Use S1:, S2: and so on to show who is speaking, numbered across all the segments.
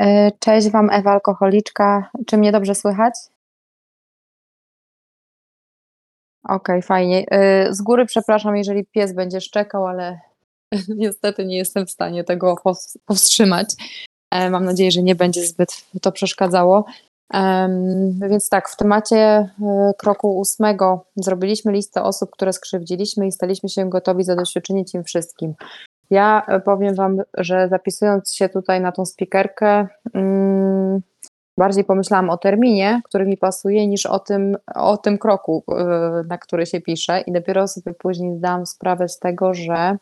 S1: E, cześć Wam, Ewa Alkoholiczka. Czy mnie dobrze słychać? Okej, okay, fajnie. E, z góry przepraszam, jeżeli pies będzie szczekał, ale niestety nie jestem w stanie tego powstrzymać. E, mam nadzieję, że nie będzie zbyt to przeszkadzało. Więc tak, w temacie kroku ósmego zrobiliśmy listę osób, które skrzywdziliśmy i staliśmy się gotowi zadośćuczynić im wszystkim. Ja e, powiem Wam, że zapisując się tutaj na tą spikerkę, mm, bardziej pomyślałam o terminie, który mi pasuje, niż o tym, o tym kroku, e, na który się pisze. I dopiero sobie później zdałam sprawę z tego, że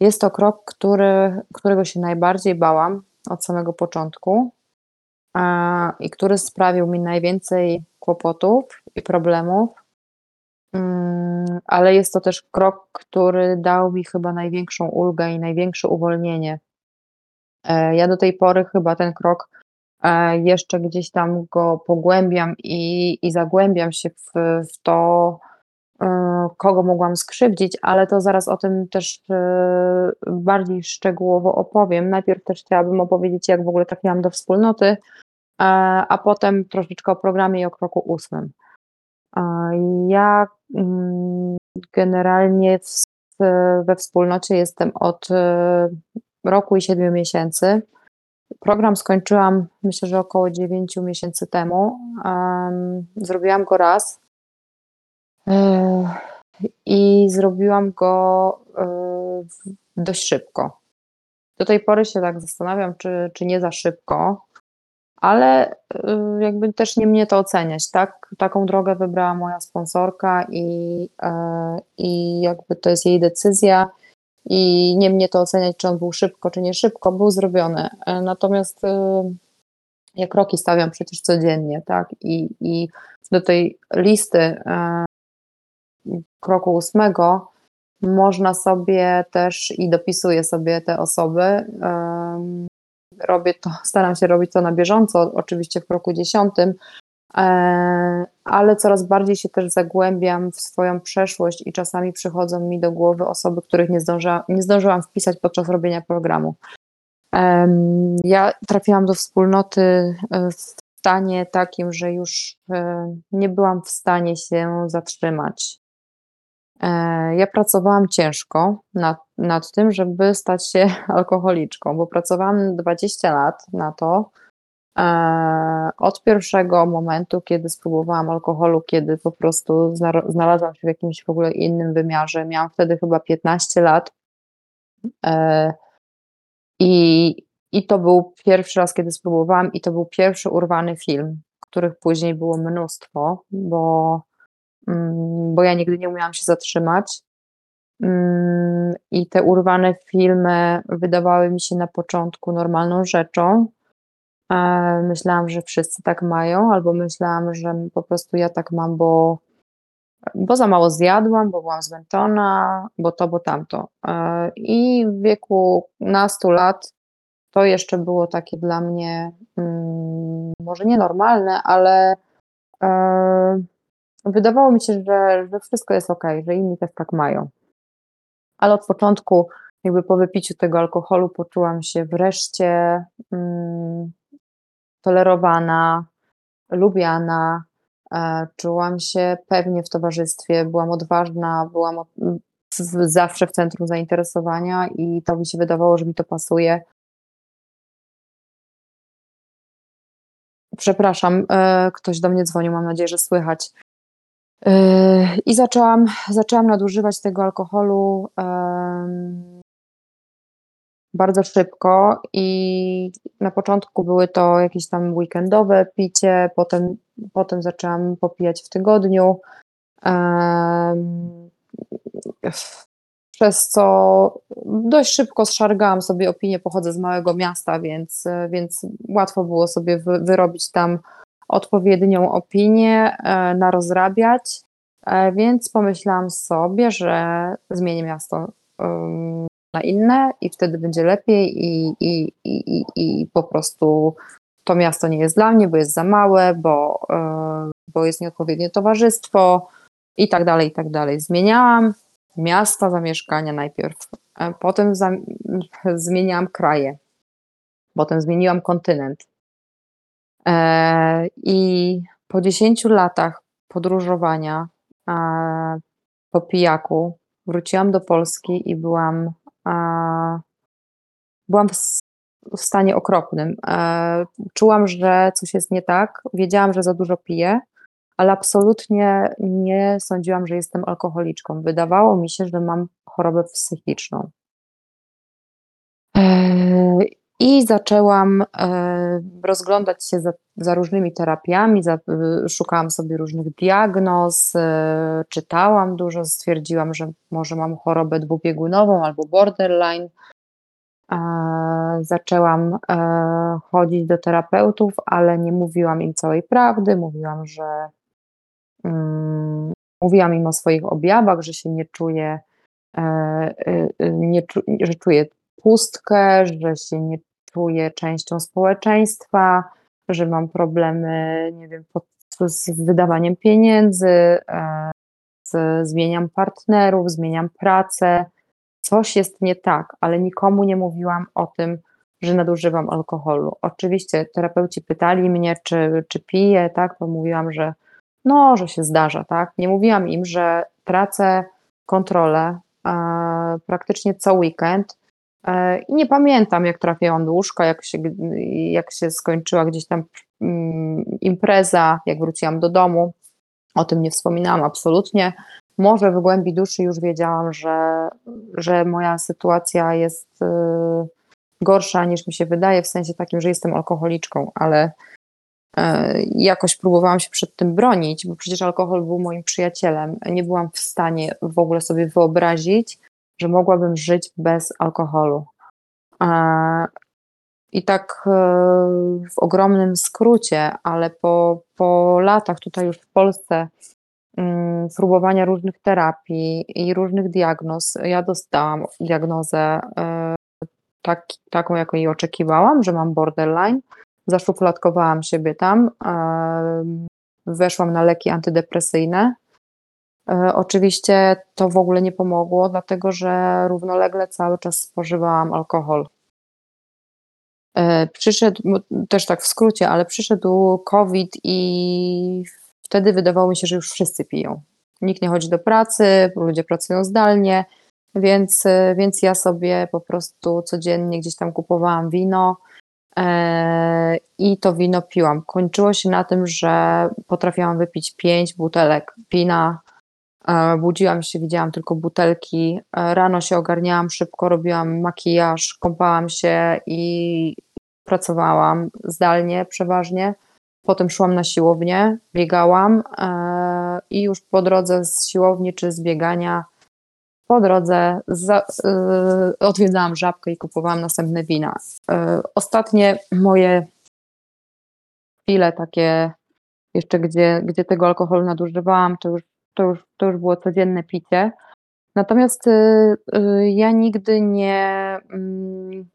S1: jest to krok, który, którego się najbardziej bałam od samego początku i który sprawił mi najwięcej kłopotów i problemów. Mm, ale jest to też krok, który dał mi chyba największą ulgę i największe uwolnienie. E, ja do tej pory chyba ten krok e, jeszcze gdzieś tam go pogłębiam i, i zagłębiam się w, w to, e, kogo mogłam skrzywdzić, ale to zaraz o tym też bardziej szczegółowo opowiem. Najpierw też chciałabym opowiedzieć, jak w ogóle trafiłam do wspólnoty, a potem troszeczkę o programie i o kroku ósmym. Ja mm, generalnie we wspólnocie jestem od e, roku i siedmiu miesięcy. Program skończyłam myślę, że około dziewięciu miesięcy temu. Zrobiłam go raz e, i zrobiłam go e, dość szybko. Do tej pory się tak zastanawiam, czy, czy nie za szybko, ale y, jakby też nie mnie to oceniać, tak? Taką drogę wybrała moja sponsorka i, e, i jakby to jest jej decyzja i nie mnie to oceniać, czy on był szybko, czy nie szybko, był zrobiony. E, natomiast y, ja kroki stawiam przecież codziennie, tak? I, i do tej listy e, kroku ósmego można sobie też i dopisuję sobie te osoby, robię to, staram się robić to na bieżąco, oczywiście w kroku dziesiątym, e, ale coraz bardziej się też zagłębiam w swoją przeszłość i czasami przychodzą mi do głowy osoby, których nie, zdąża, nie zdążyłam wpisać podczas robienia programu. Ja trafiłam do wspólnoty e, w stanie takim, że już e, nie byłam w stanie się zatrzymać. E, ja pracowałam ciężko nad, nad tym, żeby stać się alkoholiczką, bo pracowałam 20 lat na to. E, od pierwszego momentu, kiedy spróbowałam alkoholu, kiedy po prostu znalazłam się w jakimś w ogóle innym wymiarze, miałam wtedy chyba 15 lat. E, I, I to był pierwszy raz, kiedy spróbowałam, i to był pierwszy urwany film, których później było mnóstwo, bo bo ja nigdy nie umiałam się zatrzymać. Mm, I te urwane filmy wydawały mi się na początku normalną rzeczą. Myślałam, że wszyscy tak mają, albo myślałam, że po prostu ja tak mam, bo, bo za mało zjadłam, bo byłam zmęczona, bo to, bo tamto. E, I w wieku nastu lat to jeszcze było takie dla mnie mm, może nienormalne, ale e, wydawało mi się, że, że wszystko jest ok, że inni też tak mają. Ale od początku, jakby po wypiciu tego alkoholu, poczułam się wreszcie mm, tolerowana, lubiana, e, czułam się pewnie w towarzystwie, byłam odważna, byłam od, w, zawsze w centrum zainteresowania i to mi się wydawało, że mi to pasuje. Przepraszam, e, ktoś do mnie dzwonił, mam nadzieję, że słychać. Yy, I zaczęłam, zaczęłam nadużywać tego alkoholu bardzo szybko i na początku były to jakieś tam weekendowe picie, potem, potem zaczęłam popijać w tygodniu, przez co dość szybko zszargałam sobie opinię, pochodzę z małego miasta, więc, więc łatwo było sobie wyrobić tam odpowiednią opinię, e, narozrabiać, e, więc pomyślałam sobie, że zmienię miasto na inne i wtedy będzie lepiej i, i, i, i po prostu to miasto nie jest dla mnie, bo jest za małe, bo, e, bo jest nieodpowiednie towarzystwo i tak dalej, i tak dalej. Zmieniałam miasta zamieszkania najpierw, potem zmieniałam kraje. Potem zmieniłam kontynent. E, I po 10 latach podróżowania e, po pijaku wróciłam do Polski i byłam, e, byłam w, stanie okropnym. Czułam, że coś jest nie tak. Wiedziałam, że za dużo piję, ale absolutnie nie sądziłam, że jestem alkoholiczką. Wydawało mi się, że mam chorobę psychiczną. E, I zaczęłam e, rozglądać się za, za różnymi terapiami, za, szukałam sobie różnych diagnoz, e, czytałam dużo, stwierdziłam, że może mam chorobę dwubiegunową albo borderline. Zaczęłam chodzić do terapeutów, ale nie mówiłam im całej prawdy. Mówiłam, że mm, mówiłam im o swoich objawach, że się nie czuję, nie, że czuję pustkę, że się nie czuję częścią społeczeństwa, że mam problemy, nie wiem, z wydawaniem pieniędzy, e, z, zmieniam partnerów, zmieniam pracę. Coś jest nie tak, ale nikomu nie mówiłam o tym, że nadużywam alkoholu. Oczywiście terapeuci pytali mnie, czy, czy piję, tak, to mówiłam, że no, że się zdarza, tak. Nie mówiłam im, że tracę kontrolę e, praktycznie co weekend, I nie pamiętam, jak trafiłam do łóżka, jak się, jak się skończyła gdzieś tam mm, impreza, jak wróciłam do domu. O tym nie wspominałam absolutnie. Może w głębi duszy już wiedziałam, że, że moja sytuacja jest y, gorsza niż mi się wydaje, w sensie takim, że jestem alkoholiczką, ale e, jakoś próbowałam się przed tym bronić, bo przecież alkohol był moim przyjacielem. Nie byłam w stanie w ogóle sobie wyobrazić, że mogłabym żyć bez alkoholu. I tak e, w ogromnym skrócie, ale po, po latach tutaj już w Polsce mm, próbowania różnych terapii i różnych diagnoz, ja dostałam diagnozę e, tak, taką, jaką jej oczekiwałam, że mam borderline. Zaszufladkowałam siebie tam, e, weszłam na leki antydepresyjne, oczywiście to w ogóle nie pomogło, dlatego że równolegle cały czas spożywałam alkohol. E, przyszedł, też tak w skrócie, ale przyszedł COVID i wtedy wydawało mi się, że już wszyscy piją. Nikt nie chodzi do pracy, ludzie pracują zdalnie, więc, więc ja sobie po prostu codziennie gdzieś tam kupowałam wino e, i to wino piłam. Kończyło się na tym, że potrafiłam wypić pięć butelek wina Budziłam się, widziałam tylko butelki. E, rano się ogarniałam szybko, robiłam makijaż, kąpałam się i pracowałam zdalnie przeważnie. Potem szłam na siłownię, biegałam e, i już po drodze z siłowni czy z biegania, po drodze za, e, odwiedzałam żabkę i kupowałam następne wina. Ostatnie moje chwile takie, jeszcze gdzie, gdzie tego alkoholu nadużywałam, to już to już, to już było codzienne picie. Natomiast y, y, ja nigdy nie. Mm,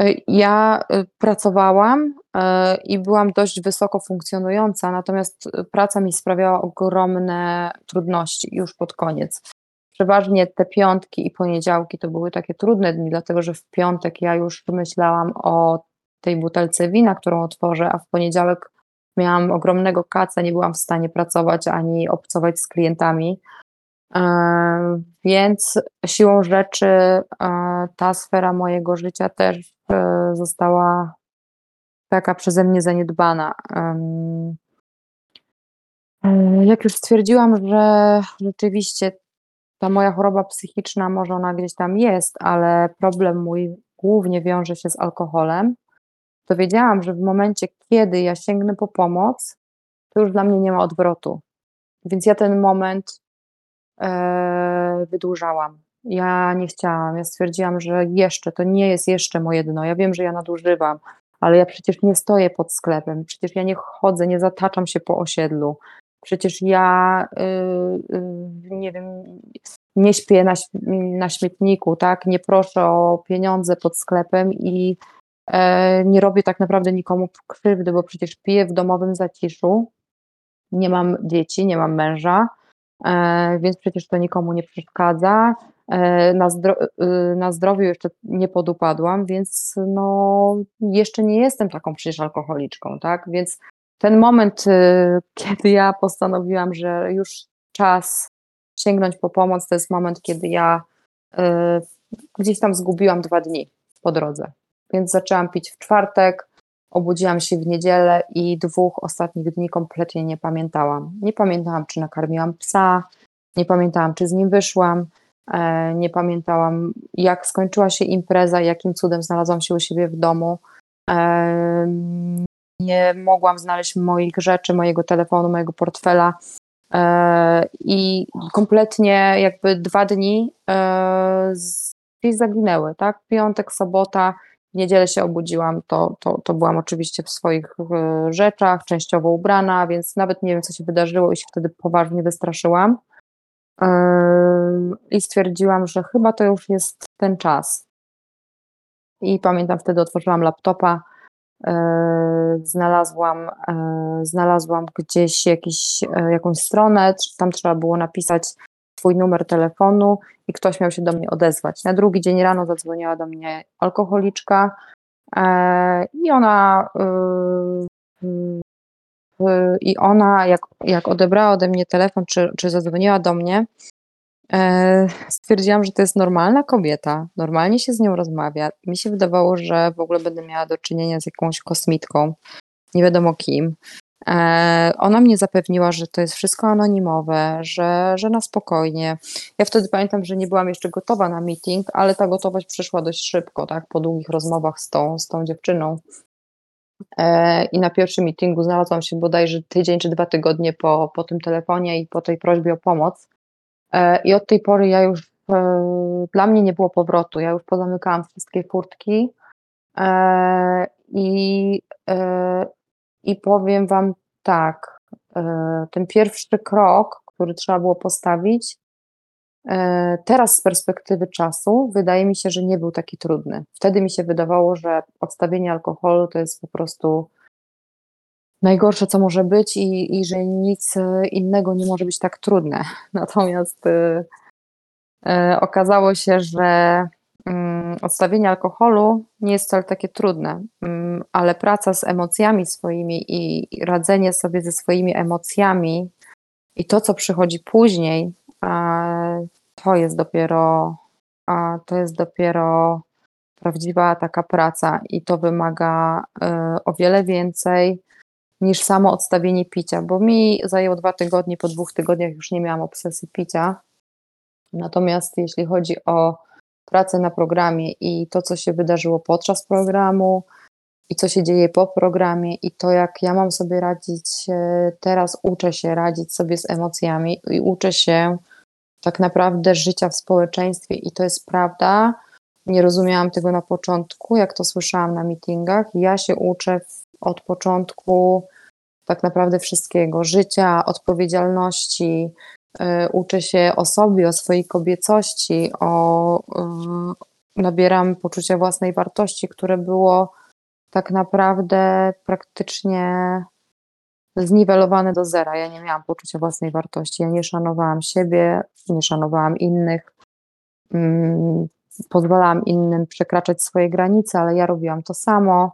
S1: y, ja pracowałam i byłam dość wysoko funkcjonująca, natomiast praca mi sprawiała ogromne trudności już pod koniec. Przeważnie te piątki i poniedziałki to były takie trudne dni, dlatego że w piątek ja już myślałam o tej butelce wina, którą otworzę, a w poniedziałek miałam ogromnego kaca, nie byłam w stanie pracować ani obcować z klientami. E, więc siłą rzeczy e, ta sfera mojego życia też e, została taka przeze mnie zaniedbana. Jak już stwierdziłam, że rzeczywiście ta moja choroba psychiczna, może ona gdzieś tam jest, ale problem mój głównie wiąże się z alkoholem, to wiedziałam, że w momencie, kiedy ja sięgnę po pomoc, to już dla mnie nie ma odwrotu. Więc ja ten moment e, wydłużałam. Ja nie chciałam, ja stwierdziłam, że jeszcze, to nie jest jeszcze moje dno. Ja wiem, że ja nadużywam, ale ja przecież nie stoję pod sklepem, przecież ja nie chodzę, nie zataczam się po osiedlu, przecież ja y, y, nie wiem, nie śpię na, na śmietniku, tak? Nie proszę o pieniądze pod sklepem i nie robię tak naprawdę nikomu krzywdy, bo przecież piję w domowym zaciszu. Nie mam dzieci, nie mam męża, e, więc przecież to nikomu nie przeszkadza. E, na, zdro na zdrowiu jeszcze nie podupadłam, więc no jeszcze nie jestem taką przecież alkoholiczką, tak? Więc ten moment, kiedy ja postanowiłam, że już czas sięgnąć po pomoc, to jest moment, kiedy ja gdzieś tam zgubiłam dwa dni po drodze. Więc zaczęłam pić w czwartek, obudziłam się w niedzielę i dwóch ostatnich dni kompletnie nie pamiętałam. Nie pamiętałam, czy nakarmiłam psa, nie pamiętałam, czy z nim wyszłam, e, nie pamiętałam, jak skończyła się impreza, jakim cudem znalazłam się u siebie w domu. E, nie mogłam znaleźć moich rzeczy, mojego telefonu, mojego portfela. E, I kompletnie jakby dwa dni gdzieś zaginęły, tak? Piątek, sobota, w niedzielę się obudziłam, to, to, to byłam oczywiście w swoich rzeczach, częściowo ubrana, więc nawet nie wiem, co się wydarzyło i się wtedy poważnie wystraszyłam. I stwierdziłam, że chyba to już jest ten czas. I pamiętam, wtedy otworzyłam laptopa, znalazłam, znalazłam gdzieś jakiś, e, jakąś stronę, tam trzeba było napisać swój numer telefonu i ktoś miał się do mnie odezwać. Na drugi dzień rano zadzwoniła do mnie alkoholiczka e, i ona i ona, jak, jak odebrała ode mnie telefon, czy, czy zadzwoniła do mnie, e, stwierdziłam, że to jest normalna kobieta, normalnie się z nią rozmawia. Mi się wydawało, że w ogóle będę miała do czynienia z jakąś kosmitką, nie wiadomo kim. E, ona mnie zapewniła, że to jest wszystko anonimowe, że, że na spokojnie. Ja wtedy pamiętam, że nie byłam jeszcze gotowa na meeting, ale ta gotowość przyszła dość szybko, tak, po długich rozmowach z tą, z tą dziewczyną. E, I na pierwszym meetingu znalazłam się bodajże tydzień czy dwa tygodnie po, po tym telefonie i po tej prośbie o pomoc. E, I od tej pory ja już, dla mnie nie było powrotu. Ja już pozamykałam wszystkie furtki i, i powiem Wam tak, ten pierwszy krok, który trzeba było postawić, E, teraz z perspektywy czasu wydaje mi się, że nie był taki trudny. Wtedy mi się wydawało, że odstawienie alkoholu to jest po prostu najgorsze, co może być i, i że nic innego nie może być tak trudne. Natomiast okazało się, że y, odstawienie alkoholu nie jest wcale takie trudne, mm, ale praca z emocjami swoimi i radzenie sobie ze swoimi emocjami i to, co przychodzi później, to jest dopiero, to jest dopiero prawdziwa taka praca i to wymaga e, o wiele więcej niż samo odstawienie picia, bo mi zajęło dwa tygodnie, po dwóch tygodniach już nie miałam obsesji picia. Natomiast jeśli chodzi o pracę na programie i to, co się wydarzyło podczas programu, i co się dzieje po programie, i to, jak ja mam sobie radzić, e, teraz uczę się radzić sobie z emocjami i uczę się tak naprawdę życia w społeczeństwie i to jest prawda. Nie rozumiałam tego na początku, jak to słyszałam na meetingach. Ja się uczę od początku tak naprawdę wszystkiego: życia, odpowiedzialności. Yy, uczę się o sobie, o swojej kobiecości, o, yy, nabieram poczucia własnej wartości, które było tak naprawdę praktycznie zniwelowane do zera. Ja nie miałam poczucia własnej wartości, ja nie szanowałam siebie, nie szanowałam innych, mm, pozwalałam innym przekraczać swoje granice, ale ja robiłam to samo.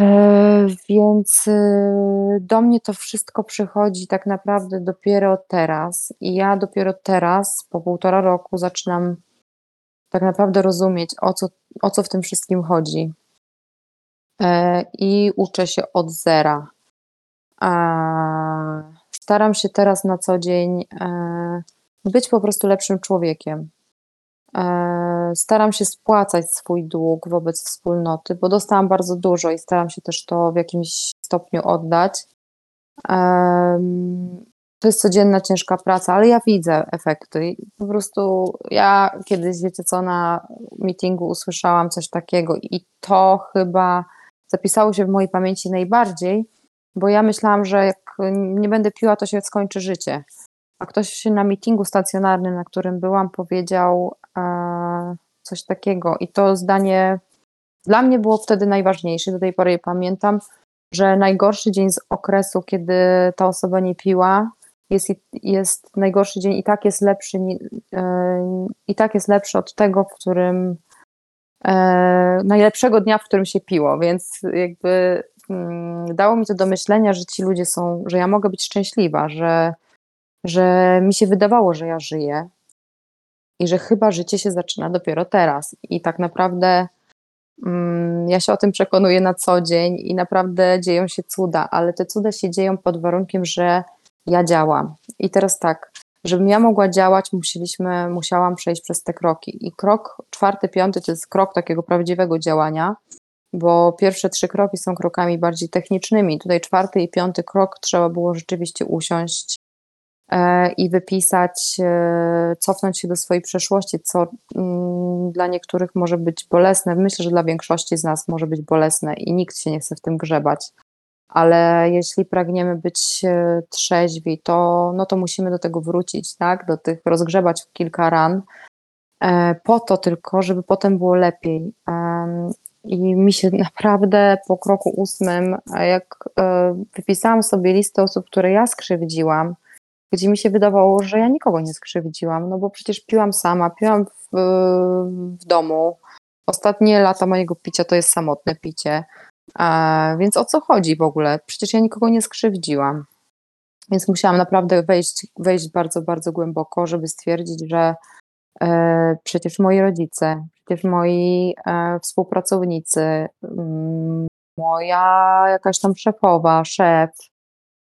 S1: E, więc e, do mnie to wszystko przychodzi tak naprawdę dopiero teraz. I ja dopiero teraz, po półtora roku, zaczynam tak naprawdę rozumieć, o co, o co w tym wszystkim chodzi. E, I uczę się od zera. Staram się teraz na co dzień e, być po prostu lepszym człowiekiem. E, staram się spłacać swój dług wobec wspólnoty, bo dostałam bardzo dużo i staram się też to w jakimś stopniu oddać. To jest codzienna ciężka praca, ale ja widzę efekty. Po prostu ja kiedyś, wiecie co, na meetingu usłyszałam coś takiego i to chyba zapisało się w mojej pamięci najbardziej, bo ja myślałam, że jak nie będę piła, to się skończy życie. A ktoś na meetingu stacjonarnym, na którym byłam, powiedział e, coś takiego, i to zdanie dla mnie było wtedy najważniejsze. Do tej pory je pamiętam, że najgorszy dzień z okresu, kiedy ta osoba nie piła, jest, jest najgorszy dzień i tak jest lepszy i tak jest lepszy od tego, w którym najlepszego dnia, w którym się piło, więc jakby mm, dało mi to do myślenia, że ci ludzie są, że ja mogę być szczęśliwa, że, że mi się wydawało, że ja żyję, i że chyba życie się zaczyna dopiero teraz. I tak naprawdę mm, ja się o tym przekonuję na co dzień i naprawdę dzieją się cuda, ale te cuda się dzieją pod warunkiem, że ja działam. I teraz tak, żebym ja mogła działać, musieliśmy, musiałam przejść przez te kroki. I krok czwarty, piąty to jest krok takiego prawdziwego działania, bo pierwsze trzy kroki są krokami bardziej technicznymi. Tutaj czwarty i piąty krok trzeba było rzeczywiście usiąść E, i wypisać, e, cofnąć się do swojej przeszłości, co mm, dla niektórych może być bolesne. Myślę, że dla większości z nas może być bolesne i nikt się nie chce w tym grzebać. Ale jeśli pragniemy być e, trzeźwi, to, no to musimy do tego wrócić, tak? Do tych rozgrzebać kilka ran, po to tylko, żeby potem było lepiej. I mi się naprawdę po kroku ósmym, jak wypisałam sobie listę osób, które ja skrzywdziłam, gdzie mi się wydawało, że ja nikogo nie skrzywdziłam, no bo przecież piłam sama, piłam w, w domu. Ostatnie lata mojego picia to jest samotne picie. Więc o co chodzi w ogóle? Przecież ja nikogo nie skrzywdziłam. Więc musiałam naprawdę wejść, wejść bardzo, bardzo głęboko, żeby stwierdzić, że e, przecież moi rodzice, przecież moi e, współpracownicy, mm, moja jakaś tam szefowa, szef,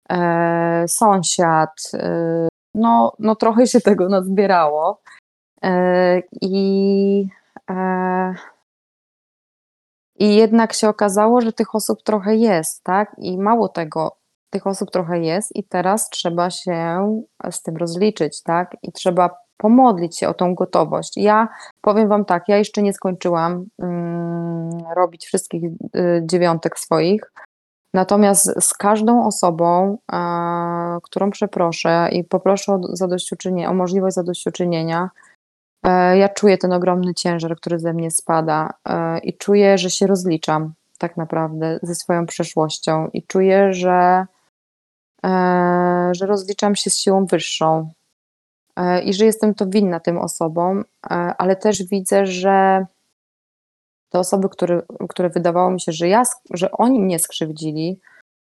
S1: e, sąsiad. E, no, no trochę się tego nazbierało. E, I, I jednak się okazało, że tych osób trochę jest, tak? I mało tego, tych osób trochę jest, i teraz trzeba się z tym rozliczyć, tak? I trzeba pomodlić się o tą gotowość. Ja powiem Wam tak, ja jeszcze nie skończyłam mm, robić wszystkich y, dziewiątek swoich, Natomiast z każdą osobą, e, którą przeproszę i poproszę o zadośćuczynienie, o możliwość zadośćuczynienia, ja czuję ten ogromny ciężar, który ze mnie spada e, i czuję, że się rozliczam tak naprawdę ze swoją przeszłością i czuję, że, że rozliczam się z siłą wyższą i że jestem to winna tym osobom, ale też widzę, że te osoby, które, które wydawało mi się, że, ja, że oni mnie skrzywdzili,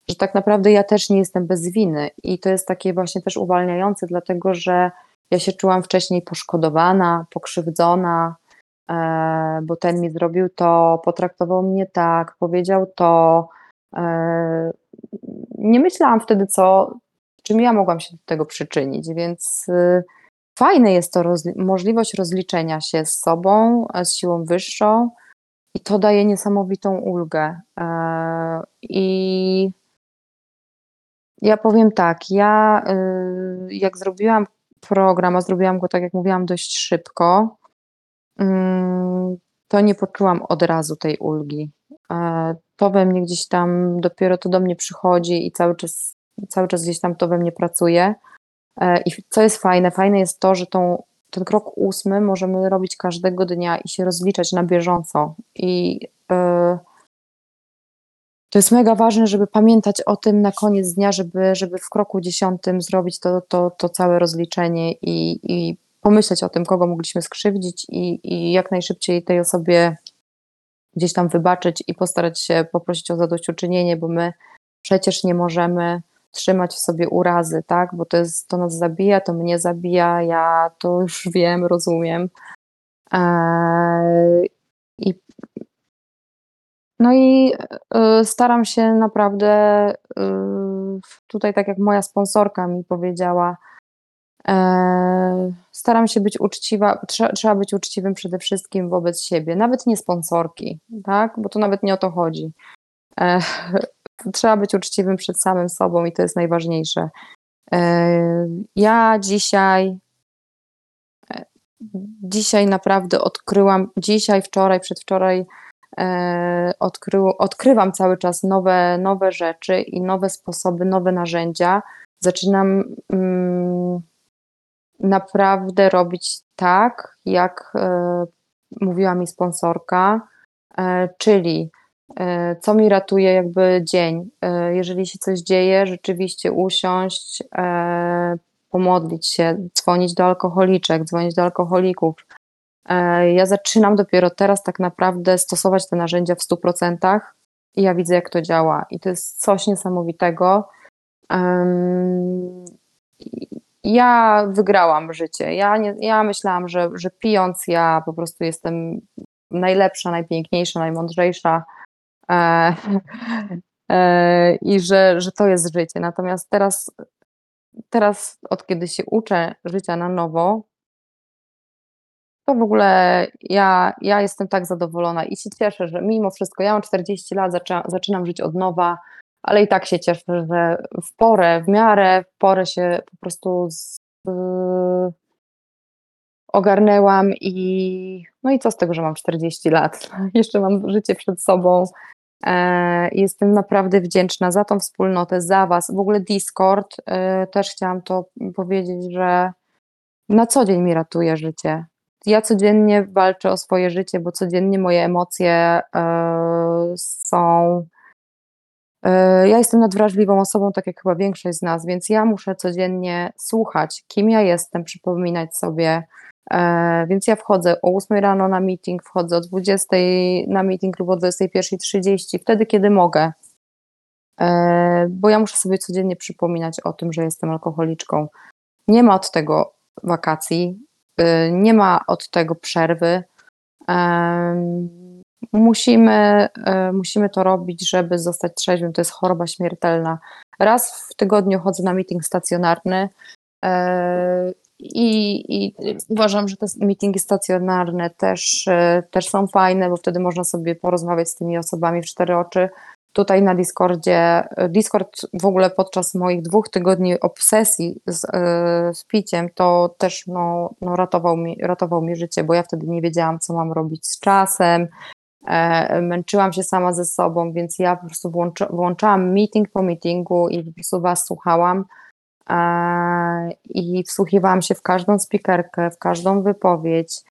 S1: że tak naprawdę ja też nie jestem bez winy. I to jest takie właśnie też uwalniające, dlatego że ja się czułam wcześniej poszkodowana, pokrzywdzona, e, bo ten mi zrobił to, potraktował mnie tak, powiedział to. E, nie myślałam wtedy, co, czym ja mogłam się do tego przyczynić, więc y, fajne jest to rozli możliwość rozliczenia się z sobą, z siłą wyższą, i to daje niesamowitą ulgę. E, I ja powiem tak, ja y, jak zrobiłam program, a zrobiłam go tak jak mówiłam dość szybko, mm, to nie poczułam od razu tej ulgi. E, to we mnie gdzieś tam, dopiero to do mnie przychodzi i cały czas, cały czas gdzieś tam to we mnie pracuje. E, I co jest fajne? Fajne jest to, że tą ten krok ósmy możemy robić każdego dnia i się rozliczać na bieżąco. I yy, to jest mega ważne, żeby pamiętać o tym na koniec dnia, żeby, żeby w kroku dziesiątym zrobić to, to, to całe rozliczenie i, i pomyśleć o tym, kogo mogliśmy skrzywdzić i, i jak najszybciej tej osobie gdzieś tam wybaczyć i postarać się poprosić o zadośćuczynienie, bo my przecież nie możemy trzymać w sobie urazy, tak? Bo to, jest, to nas zabija, to mnie zabija, ja to już wiem, rozumiem. Eee, I, no i y, staram się naprawdę, y, tutaj tak jak moja sponsorka mi powiedziała, e, staram się być uczciwa, trzeba, trzeba być uczciwym przede wszystkim wobec siebie, nawet nie sponsorki, tak? Bo to nawet nie o to chodzi. Trzeba być uczciwym przed samym sobą i to jest najważniejsze. Ja dzisiaj, dzisiaj naprawdę odkryłam, dzisiaj, wczoraj, przedwczoraj e, odkrywam cały czas nowe, nowe rzeczy i nowe sposoby, nowe narzędzia. Zaczynam mm, naprawdę robić tak, jak mówiła mi sponsorka, czyli E, co mi ratuje jakby dzień? E, jeżeli się coś dzieje, rzeczywiście usiąść, e, pomodlić się, dzwonić do alkoholiczek, dzwonić do alkoholików. Ja zaczynam dopiero teraz tak naprawdę stosować te narzędzia w 100% i ja widzę, jak to działa. I to jest coś niesamowitego. Ja wygrałam życie. Ja, nie, ja myślałam, że, że pijąc, ja po prostu jestem najlepsza, najpiękniejsza, najmądrzejsza e, e, i że, że to jest życie. Natomiast teraz, teraz, od kiedy się uczę życia na nowo, to w ogóle ja, ja jestem tak zadowolona i się cieszę, że mimo wszystko, ja mam 40 lat, zaczynam żyć od nowa, ale i tak się cieszę, że w porę, w miarę, w porę się po prostu z, ogarnęłam i no i co z tego, że mam 40 lat? Jeszcze mam życie przed sobą. E, jestem naprawdę wdzięczna za tą wspólnotę, za Was. W ogóle Discord, e, też chciałam to powiedzieć, że na co dzień mi ratuje życie. Ja codziennie walczę o swoje życie, bo codziennie moje emocje e, są. Ja jestem nadwrażliwą osobą, tak jak chyba większość z nas, więc ja muszę codziennie słuchać, kim ja jestem, przypominać sobie, E, więc ja wchodzę o 8 rano na meeting, wchodzę o 20 na meeting lub o 21.30, wtedy kiedy mogę. E, bo ja muszę sobie codziennie przypominać o tym, że jestem alkoholiczką. Nie ma od tego wakacji, e, nie ma od tego przerwy. Musimy, musimy to robić, żeby zostać trzeźwym. To jest choroba śmiertelna. Raz w tygodniu chodzę na meeting stacjonarny i, I, uważam, że te meetingi stacjonarne też, e, też są fajne, bo wtedy można sobie porozmawiać z tymi osobami w cztery oczy. Tutaj na Discordzie, e, Discord w ogóle podczas moich dwóch tygodni obsesji z, e, z piciem, to też no, no ratował, mi, ratował mi życie, bo ja wtedy nie wiedziałam, co mam robić z czasem. męczyłam się sama ze sobą, więc ja po prostu włącza, włączałam meeting po meetingu i po prostu Was słuchałam i wsłuchiwałam się w każdą spikerkę, w każdą wypowiedź,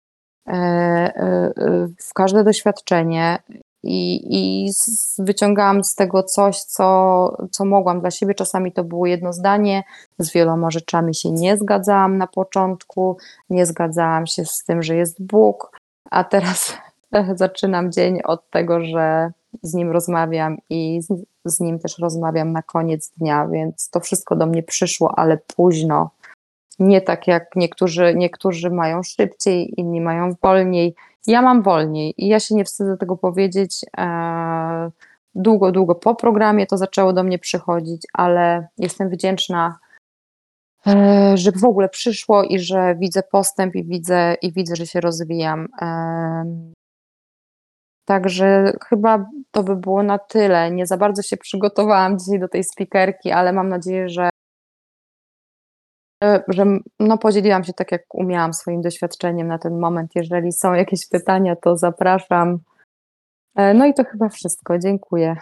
S1: e, e, e, w każde doświadczenie i, i wyciągałam z tego coś, co, co mogłam dla siebie. Czasami to było jedno zdanie, z wieloma rzeczami się nie zgadzałam na początku, nie zgadzałam się z tym, że jest Bóg, a teraz zaczynam dzień od tego, że z nim rozmawiam i z, z nim też rozmawiam na koniec dnia, więc to wszystko do mnie przyszło, ale późno. Nie tak jak niektórzy, niektórzy mają szybciej, inni mają wolniej. Ja mam wolniej i ja się nie wstydzę tego powiedzieć. E, długo, długo po programie to zaczęło do mnie przychodzić, ale jestem wdzięczna, e, że w ogóle przyszło i że widzę postęp i widzę, i widzę, że się rozwijam. E, Także chyba to by było na tyle. Nie za bardzo się przygotowałam dzisiaj do tej speakerki, ale mam nadzieję, że, że no podzieliłam się tak, jak umiałam swoim doświadczeniem na ten moment. Jeżeli są jakieś pytania, to zapraszam. E, no i to chyba wszystko. Dziękuję.